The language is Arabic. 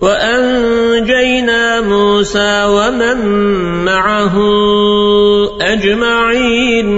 وأنجينا موسى ومن معه أجمعين.